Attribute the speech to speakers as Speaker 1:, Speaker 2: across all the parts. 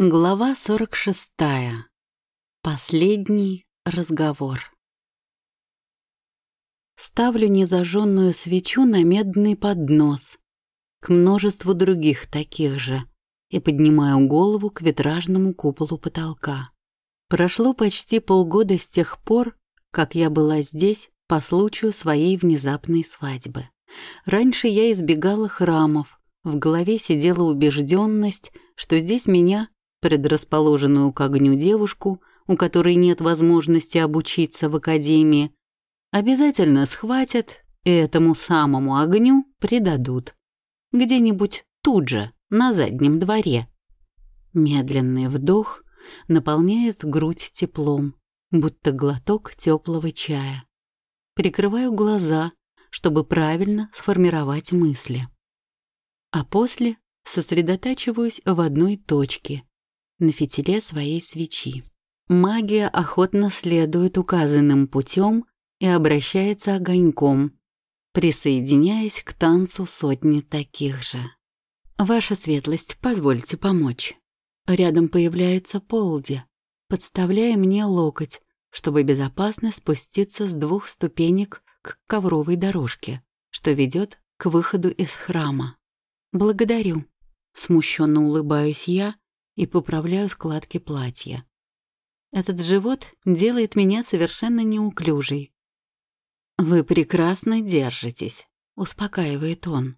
Speaker 1: Глава 46. Последний разговор. Ставлю незажженную свечу на медный поднос к множеству других таких же и поднимаю голову к витражному куполу потолка. Прошло почти полгода с тех пор, как я была здесь по случаю своей внезапной свадьбы. Раньше я избегала храмов, в голове сидела убежденность, что здесь меня предрасположенную к огню девушку, у которой нет возможности обучиться в академии, обязательно схватят и этому самому огню предадут. Где-нибудь тут же, на заднем дворе. Медленный вдох наполняет грудь теплом, будто глоток теплого чая. Прикрываю глаза, чтобы правильно сформировать мысли. А после сосредотачиваюсь в одной точке на фитиле своей свечи. Магия охотно следует указанным путем и обращается огоньком, присоединяясь к танцу сотни таких же. «Ваша светлость, позвольте помочь». Рядом появляется Полди, подставляя мне локоть, чтобы безопасно спуститься с двух ступенек к ковровой дорожке, что ведет к выходу из храма. «Благодарю», — смущенно улыбаюсь я, и поправляю складки платья. Этот живот делает меня совершенно неуклюжей. «Вы прекрасно держитесь», — успокаивает он.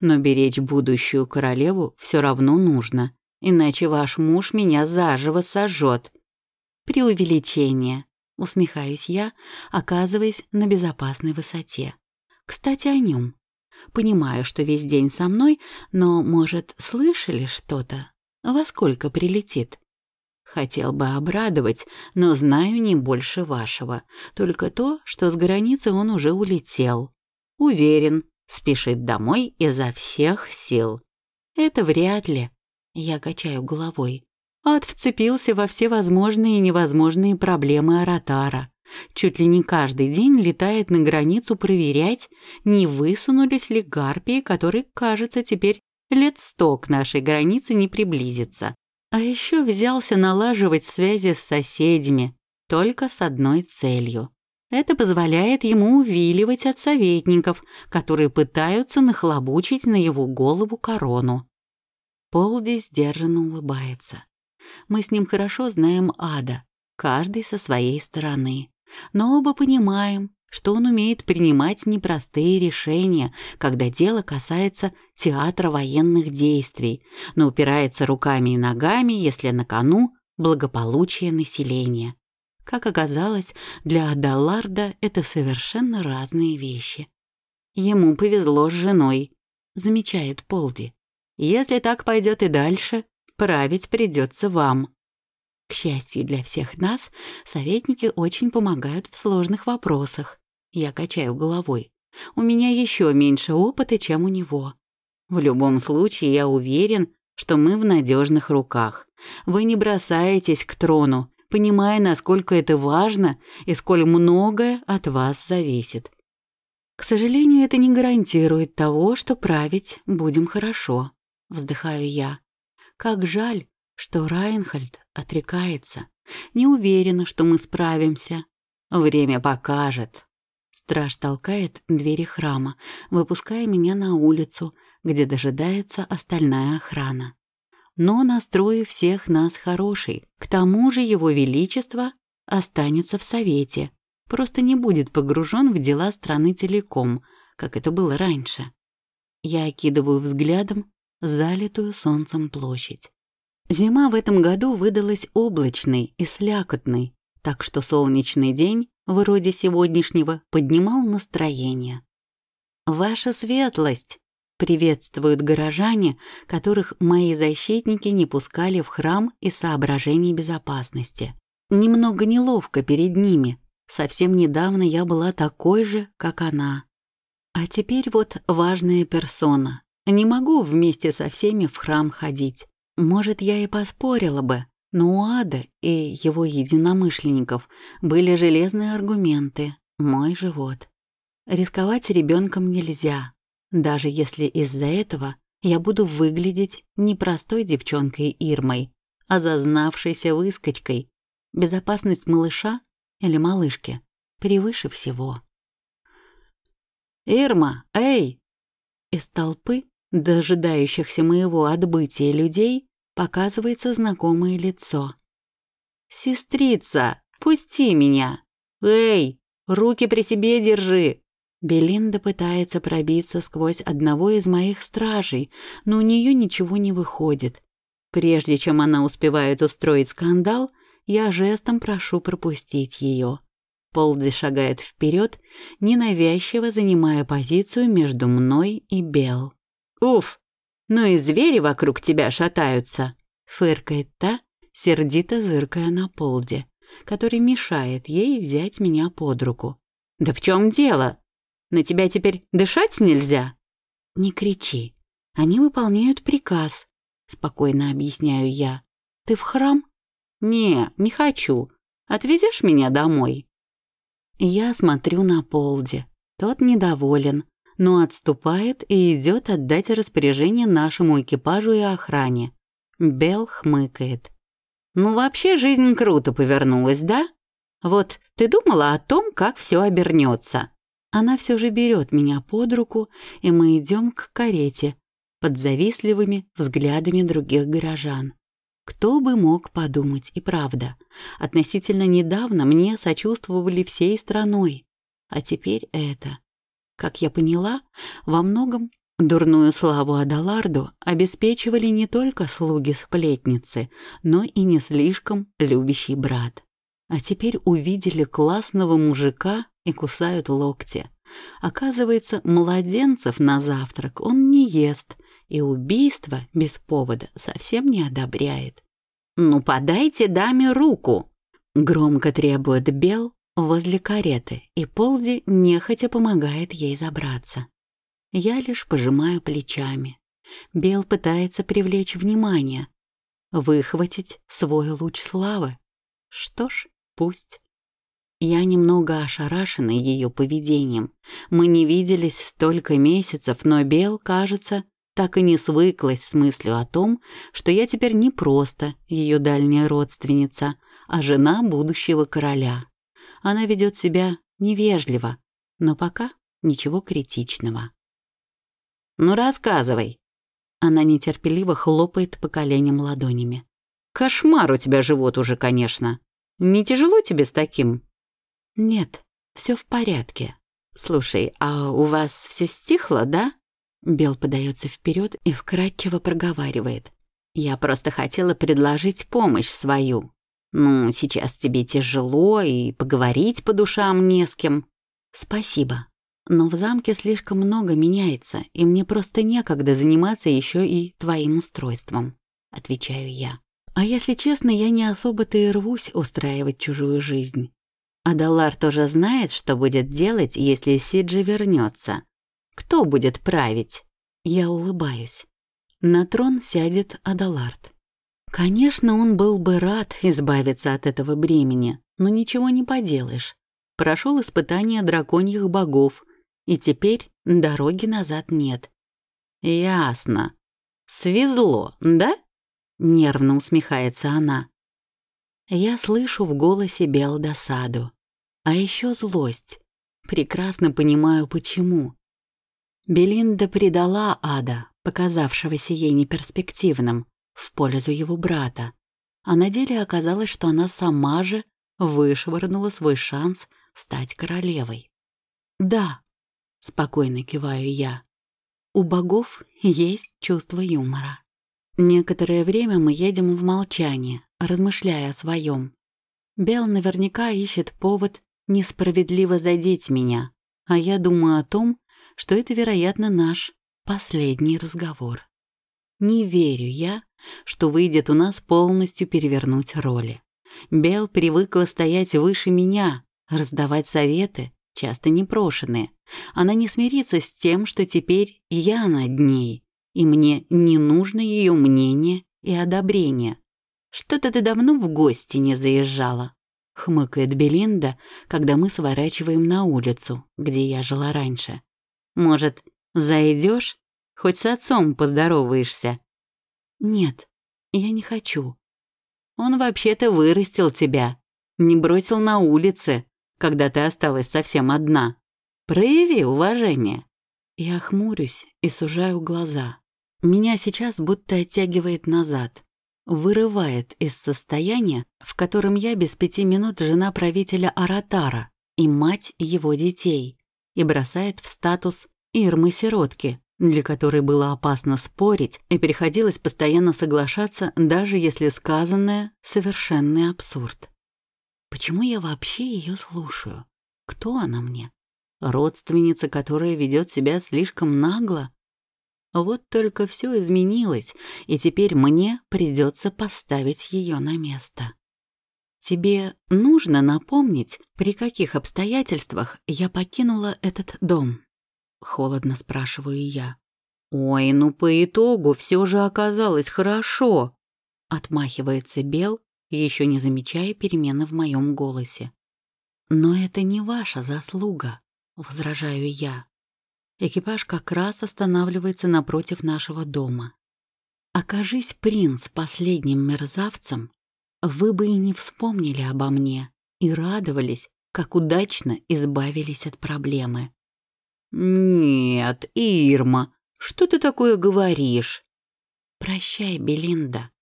Speaker 1: «Но беречь будущую королеву все равно нужно, иначе ваш муж меня заживо сожжет». «Преувеличение», — усмехаюсь я, оказываясь на безопасной высоте. «Кстати, о нем. Понимаю, что весь день со мной, но, может, слышали что-то во сколько прилетит? Хотел бы обрадовать, но знаю не больше вашего. Только то, что с границы он уже улетел. Уверен, спешит домой изо всех сил. Это вряд ли. Я качаю головой. Ад вцепился во все возможные и невозможные проблемы Аратара. Чуть ли не каждый день летает на границу проверять, не высунулись ли гарпии, которые, кажется, теперь лет сто к нашей границе не приблизится. А еще взялся налаживать связи с соседями, только с одной целью. Это позволяет ему увиливать от советников, которые пытаются нахлобучить на его голову корону. Полди сдержанно улыбается. Мы с ним хорошо знаем ада, каждый со своей стороны. Но оба понимаем, что он умеет принимать непростые решения, когда дело касается театра военных действий, но упирается руками и ногами, если на кону благополучие населения. Как оказалось, для Адаларда это совершенно разные вещи. Ему повезло с женой, замечает Полди. Если так пойдет и дальше, править придется вам. К счастью для всех нас, советники очень помогают в сложных вопросах. Я качаю головой. У меня еще меньше опыта, чем у него. В любом случае, я уверен, что мы в надежных руках. Вы не бросаетесь к трону, понимая, насколько это важно и сколь многое от вас зависит. К сожалению, это не гарантирует того, что править будем хорошо, вздыхаю я. Как жаль, что Райнхольд отрекается. Не уверена, что мы справимся. Время покажет. Страж толкает двери храма, выпуская меня на улицу, где дожидается остальная охрана. Но настрой всех нас хороший. К тому же его величество останется в совете, просто не будет погружен в дела страны целиком, как это было раньше. Я окидываю взглядом залитую солнцем площадь. Зима в этом году выдалась облачной и слякотной, так что солнечный день вроде сегодняшнего, поднимал настроение. «Ваша светлость!» — приветствуют горожане, которых мои защитники не пускали в храм из соображений безопасности. Немного неловко перед ними. Совсем недавно я была такой же, как она. А теперь вот важная персона. Не могу вместе со всеми в храм ходить. Может, я и поспорила бы, но у Ада и его единомышленников были железные аргументы «мой живот». Рисковать ребенком нельзя, даже если из-за этого я буду выглядеть не простой девчонкой Ирмой, а зазнавшейся выскочкой. Безопасность малыша или малышки превыше всего. «Ирма, эй!» Из толпы, дожидающихся моего отбытия людей, показывается знакомое лицо. «Сестрица, пусти меня! Эй, руки при себе держи!» Белинда пытается пробиться сквозь одного из моих стражей, но у нее ничего не выходит. Прежде чем она успевает устроить скандал, я жестом прошу пропустить ее. Полди шагает вперед, ненавязчиво занимая позицию между мной и Бел. «Уф, ну и звери вокруг тебя шатаются!» — фыркает та, сердито зыркая на Полди, который мешает ей взять меня под руку. «Да в чем дело? На тебя теперь дышать нельзя?» «Не кричи. Они выполняют приказ», — спокойно объясняю я. «Ты в храм?» «Не, не хочу. Отвезешь меня домой?» Я смотрю на Полди. Тот недоволен, но отступает и идет отдать распоряжение нашему экипажу и охране. Бел хмыкает. «Ну, вообще жизнь круто повернулась, да? Вот ты думала о том, как все обернется?» Она все же берет меня под руку, и мы идем к карете под завистливыми взглядами других горожан. Кто бы мог подумать, и правда, относительно недавно мне сочувствовали всей страной, а теперь это. Как я поняла, во многом дурную славу Адаларду обеспечивали не только слуги-сплетницы, но и не слишком любящий брат. А теперь увидели классного мужика и кусают локти. Оказывается, младенцев на завтрак он не ест и убийство без повода совсем не одобряет. «Ну, подайте даме руку!» Громко требует Бел возле кареты, и Полди нехотя помогает ей забраться. Я лишь пожимаю плечами. Бел пытается привлечь внимание, выхватить свой луч славы. Что ж, пусть. Я немного ошарашена ее поведением. Мы не виделись столько месяцев, но Бел, кажется, так и не свыклась с мыслью о том, что я теперь не просто ее дальняя родственница, а жена будущего короля. Она ведет себя невежливо, но пока ничего критичного. «Ну, рассказывай!» Она нетерпеливо хлопает по коленям ладонями. «Кошмар у тебя живот уже, конечно. Не тяжело тебе с таким?» «Нет, все в порядке. Слушай, а у вас все стихло, да?» Бел подается вперед и вкрадчиво проговаривает. «Я просто хотела предложить помощь свою. Ну, сейчас тебе тяжело, и поговорить по душам не с кем». «Спасибо. Но в замке слишком много меняется, и мне просто некогда заниматься еще и твоим устройством», — отвечаю я. А если честно, я не особо-то и рвусь устраивать чужую жизнь. Адалар тоже знает, что будет делать, если Сиджи вернется. Кто будет править? Я улыбаюсь. На трон сядет Адалард. Конечно, он был бы рад избавиться от этого бремени, но ничего не поделаешь. Прошел испытание драконьих богов, и теперь дороги назад нет. Ясно. Свезло, да? Нервно усмехается она. Я слышу в голосе Бел досаду. А еще злость. Прекрасно понимаю, почему. Белинда предала Ада, показавшегося ей неперспективным, в пользу его брата. А на деле оказалось, что она сама же вышвырнула свой шанс стать королевой. «Да», — спокойно киваю я, — «у богов есть чувство юмора». Некоторое время мы едем в молчании, размышляя о своем. Бел наверняка ищет повод несправедливо задеть меня, а я думаю о том, что это, вероятно, наш последний разговор. Не верю я, что выйдет у нас полностью перевернуть роли. Бел привыкла стоять выше меня, раздавать советы, часто непрошенные. Она не смирится с тем, что теперь я над ней, и мне не нужно ее мнение и одобрение. Что-то ты давно в гости не заезжала. — хмыкает Белинда, когда мы сворачиваем на улицу, где я жила раньше. «Может, зайдешь? Хоть с отцом поздороваешься?» «Нет, я не хочу. Он вообще-то вырастил тебя, не бросил на улице, когда ты осталась совсем одна. Прояви уважение». Я хмурюсь и сужаю глаза. Меня сейчас будто оттягивает назад, вырывает из состояния, в котором я без пяти минут жена правителя Аратара и мать его детей, и бросает в статус Ирмы-сиротки, для которой было опасно спорить и приходилось постоянно соглашаться, даже если сказанное — совершенный абсурд. Почему я вообще ее слушаю? Кто она мне? Родственница, которая ведет себя слишком нагло? Вот только все изменилось, и теперь мне придется поставить ее на место. Тебе нужно напомнить, при каких обстоятельствах я покинула этот дом? Холодно спрашиваю я. Ой, ну по итогу все же оказалось хорошо. Отмахивается Бел, еще не замечая перемены в моем голосе. Но это не ваша заслуга, возражаю я. Экипаж как раз останавливается напротив нашего дома. Окажись принц последним мерзавцем, вы бы и не вспомнили обо мне и радовались, как удачно избавились от проблемы. «Нет, Ирма, что ты такое говоришь?» «Прощай, Белинда.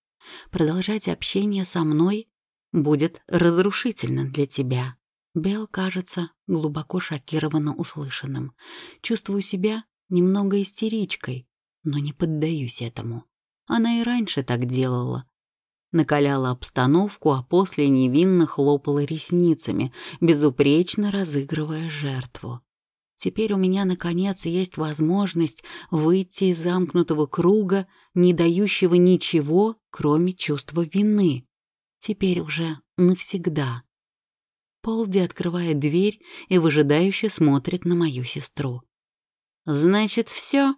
Speaker 1: Продолжать общение со мной будет разрушительно для тебя». Бел кажется глубоко шокирована услышанным. Чувствую себя немного истеричкой, но не поддаюсь этому. Она и раньше так делала. Накаляла обстановку, а после невинно хлопала ресницами, безупречно разыгрывая жертву. Теперь у меня, наконец, есть возможность выйти из замкнутого круга, не дающего ничего, кроме чувства вины. Теперь уже навсегда. Полди открывает дверь и выжидающе смотрит на мою сестру. «Значит, все?»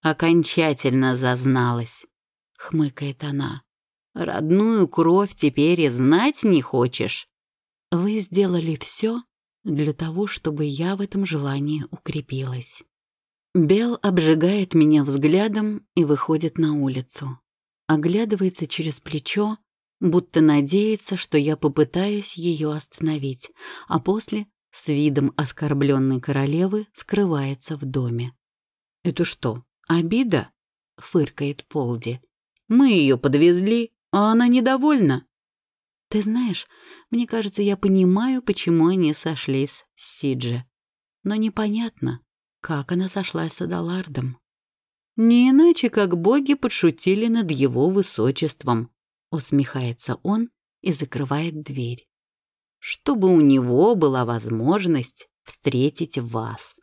Speaker 1: «Окончательно зазналась», — хмыкает она. «Родную кровь теперь и знать не хочешь?» «Вы сделали все для того, чтобы я в этом желании укрепилась». Бел обжигает меня взглядом и выходит на улицу. Оглядывается через плечо, будто надеется, что я попытаюсь ее остановить, а после с видом оскорбленной королевы скрывается в доме. «Это что, обида?» — фыркает Полди. «Мы ее подвезли, а она недовольна». «Ты знаешь, мне кажется, я понимаю, почему они сошлись с Сиджи. Но непонятно, как она сошлась с Адалардом». Не иначе, как боги подшутили над его высочеством, Усмехается он и закрывает дверь. Чтобы у него была возможность встретить вас.